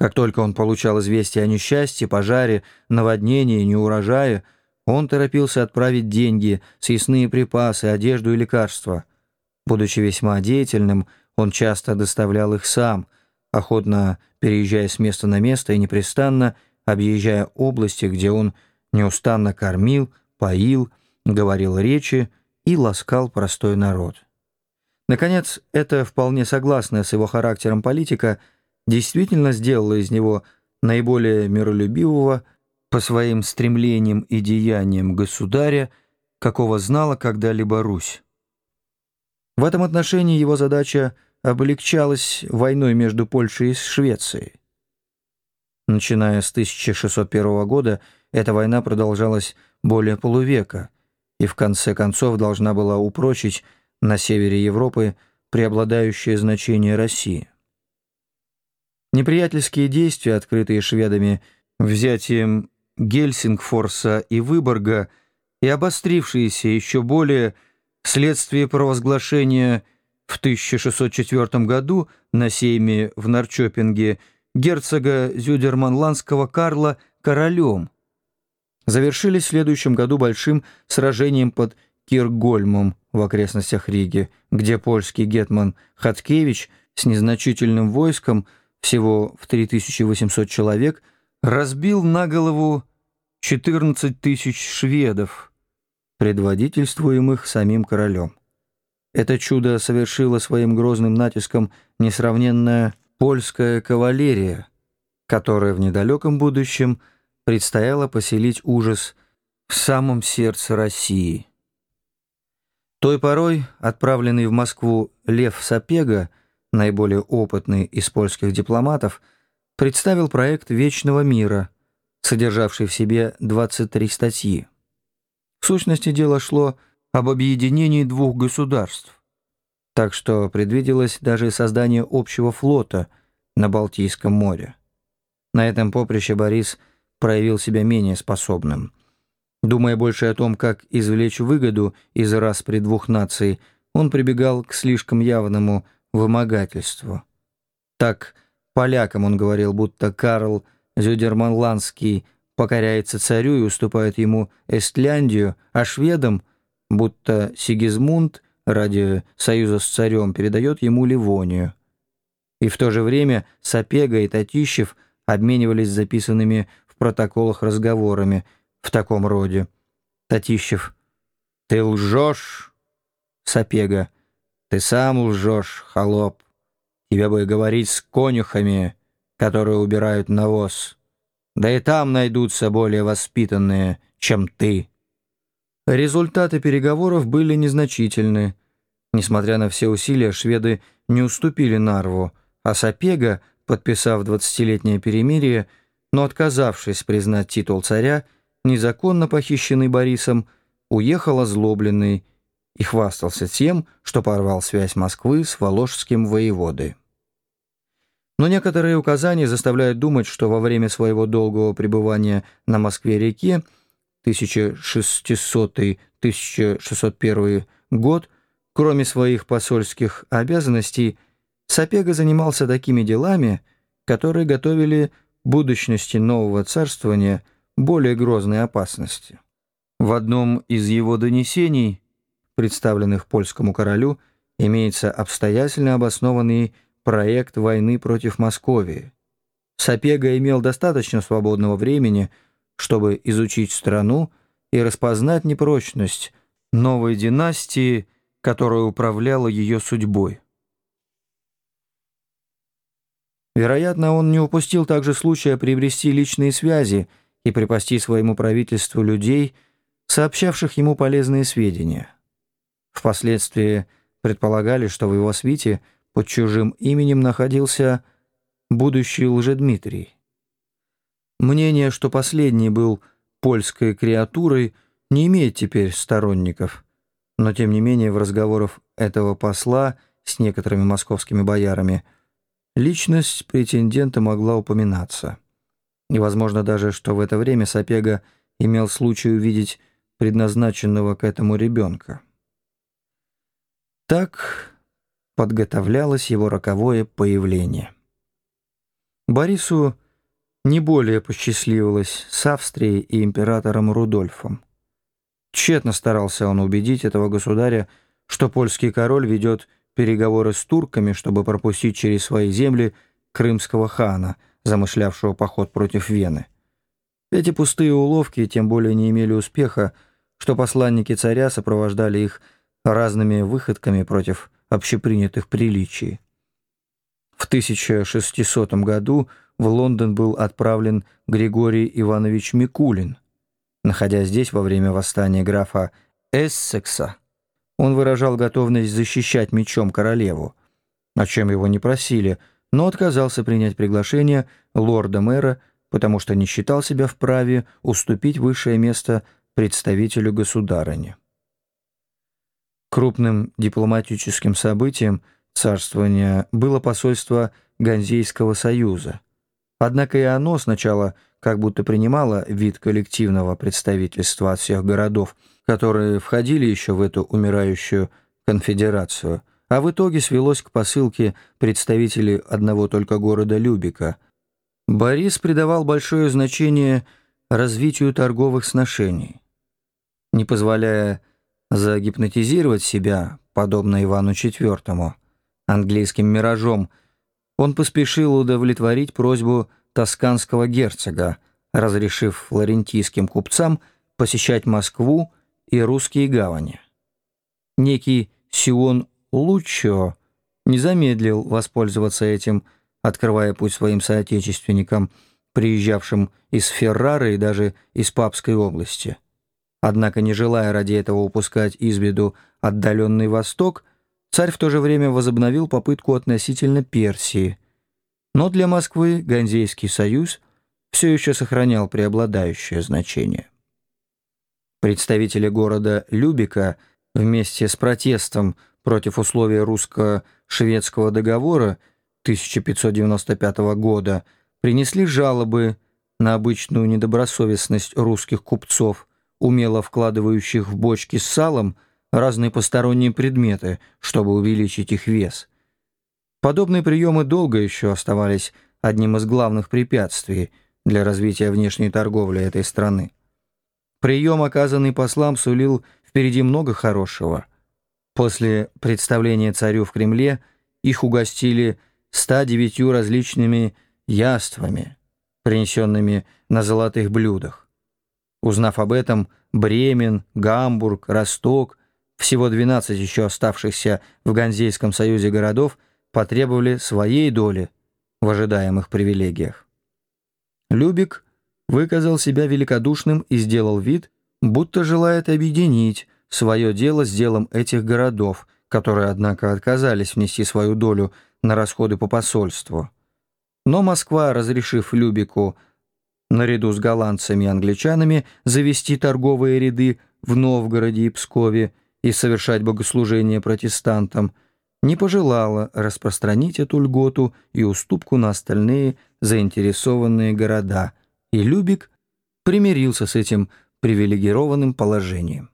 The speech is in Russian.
Как только он получал известие о несчастье, пожаре, наводнении, неурожае, он торопился отправить деньги, съестные припасы, одежду и лекарства. Будучи весьма деятельным, он часто доставлял их сам, охотно переезжая с места на место и непрестанно объезжая области, где он неустанно кормил, поил, говорил речи и ласкал простой народ. Наконец, это вполне согласная с его характером политика действительно сделала из него наиболее миролюбивого по своим стремлениям и деяниям государя, какого знала когда-либо Русь. В этом отношении его задача облегчалась войной между Польшей и Швецией. Начиная с 1601 года, эта война продолжалась более полувека и в конце концов должна была упрочить на севере Европы преобладающее значение России. Неприятельские действия, открытые шведами взятием Гельсингфорса и Выборга, и обострившиеся еще более вследствие провозглашения в 1604 году на сейме в Нарчопинге герцога Зюдерманландского Карла королем, завершились в следующем году большим сражением под Киргольмом в окрестностях Риги, где польский гетман Хаткевич с незначительным войском, всего в 3800 человек, разбил на голову 14 тысяч шведов, предводительствуемых самим королем. Это чудо совершило своим грозным натиском несравненная польская кавалерия, которая в недалеком будущем предстояло поселить ужас в самом сердце России. Той порой отправленный в Москву Лев Сапега, наиболее опытный из польских дипломатов, представил проект «Вечного мира», содержавший в себе 23 статьи. В сущности, дело шло об объединении двух государств, так что предвиделось даже создание общего флота на Балтийском море. На этом поприще Борис проявил себя менее способным. Думая больше о том, как извлечь выгоду из распри двух наций, он прибегал к слишком явному вымогательству. Так полякам он говорил, будто Карл Зюдерманландский покоряется царю и уступает ему Эстляндию, а шведам, будто Сигизмунд ради союза с царем передает ему Ливонию. И в то же время Сапега и Татищев обменивались записанными в протоколах разговорами в таком роде. Татищев. «Ты лжешь?» Сапега. «Ты сам лжешь, холоп. Тебе бы говорить с конюхами, которые убирают навоз». Да и там найдутся более воспитанные, чем ты. Результаты переговоров были незначительны. Несмотря на все усилия, шведы не уступили Нарву, а Сапега, подписав двадцатилетнее перемирие, но отказавшись признать титул царя, незаконно похищенный Борисом, уехал озлобленный и хвастался тем, что порвал связь Москвы с Воложским воеводой. Но некоторые указания заставляют думать, что во время своего долгого пребывания на Москве-реке 1600-1601 год, кроме своих посольских обязанностей, Сапега занимался такими делами, которые готовили будущности нового царствования более грозной опасности. В одном из его донесений, представленных польскому королю, имеется обстоятельно обоснованный проект войны против Московии. Сапега имел достаточно свободного времени, чтобы изучить страну и распознать непрочность новой династии, которая управляла ее судьбой. Вероятно, он не упустил также случая приобрести личные связи и припасти своему правительству людей, сообщавших ему полезные сведения. Впоследствии предполагали, что в его свите – под чужим именем находился будущий Лжедмитрий. Мнение, что последний был польской креатурой, не имеет теперь сторонников, но тем не менее в разговорах этого посла с некоторыми московскими боярами личность претендента могла упоминаться. И возможно даже, что в это время Сапега имел случай увидеть предназначенного к этому ребенка. Так подготовлялось его роковое появление. Борису не более посчастливилось с Австрией и императором Рудольфом. Тщетно старался он убедить этого государя, что польский король ведет переговоры с турками, чтобы пропустить через свои земли крымского хана, замышлявшего поход против Вены. Эти пустые уловки тем более не имели успеха, что посланники царя сопровождали их разными выходками против общепринятых приличий. В 1600 году в Лондон был отправлен Григорий Иванович Микулин. Находясь здесь во время восстания графа Эссекса, он выражал готовность защищать мечом королеву, о чем его не просили, но отказался принять приглашение лорда-мэра, потому что не считал себя вправе уступить высшее место представителю государыни. Крупным дипломатическим событием царствования было посольство Ганзейского союза. Однако и оно сначала как будто принимало вид коллективного представительства от всех городов, которые входили еще в эту умирающую конфедерацию, а в итоге свелось к посылке представителей одного только города Любика. Борис придавал большое значение развитию торговых сношений. Не позволяя загипнотизировать себя, подобно Ивану IV, английским миражом, он поспешил удовлетворить просьбу тосканского герцога, разрешив флорентийским купцам посещать Москву и русские гавани. Некий Сион Луччо не замедлил воспользоваться этим, открывая путь своим соотечественникам, приезжавшим из Феррары и даже из Папской области. Однако, не желая ради этого упускать из виду отдаленный Восток, царь в то же время возобновил попытку относительно Персии. Но для Москвы Ганзейский союз все еще сохранял преобладающее значение. Представители города Любика вместе с протестом против условий русско-шведского договора 1595 года принесли жалобы на обычную недобросовестность русских купцов, умело вкладывающих в бочки с салом разные посторонние предметы, чтобы увеличить их вес. Подобные приемы долго еще оставались одним из главных препятствий для развития внешней торговли этой страны. Прием, оказанный послам, сулил впереди много хорошего. После представления царю в Кремле их угостили 109 различными яствами, принесенными на золотых блюдах. Узнав об этом, Бремен, Гамбург, Росток, всего 12 еще оставшихся в Ганзейском союзе городов, потребовали своей доли в ожидаемых привилегиях. Любик выказал себя великодушным и сделал вид, будто желает объединить свое дело с делом этих городов, которые, однако, отказались внести свою долю на расходы по посольству. Но Москва, разрешив Любику наряду с голландцами и англичанами завести торговые ряды в Новгороде и Пскове и совершать богослужения протестантам, не пожелала распространить эту льготу и уступку на остальные заинтересованные города, и Любик примирился с этим привилегированным положением.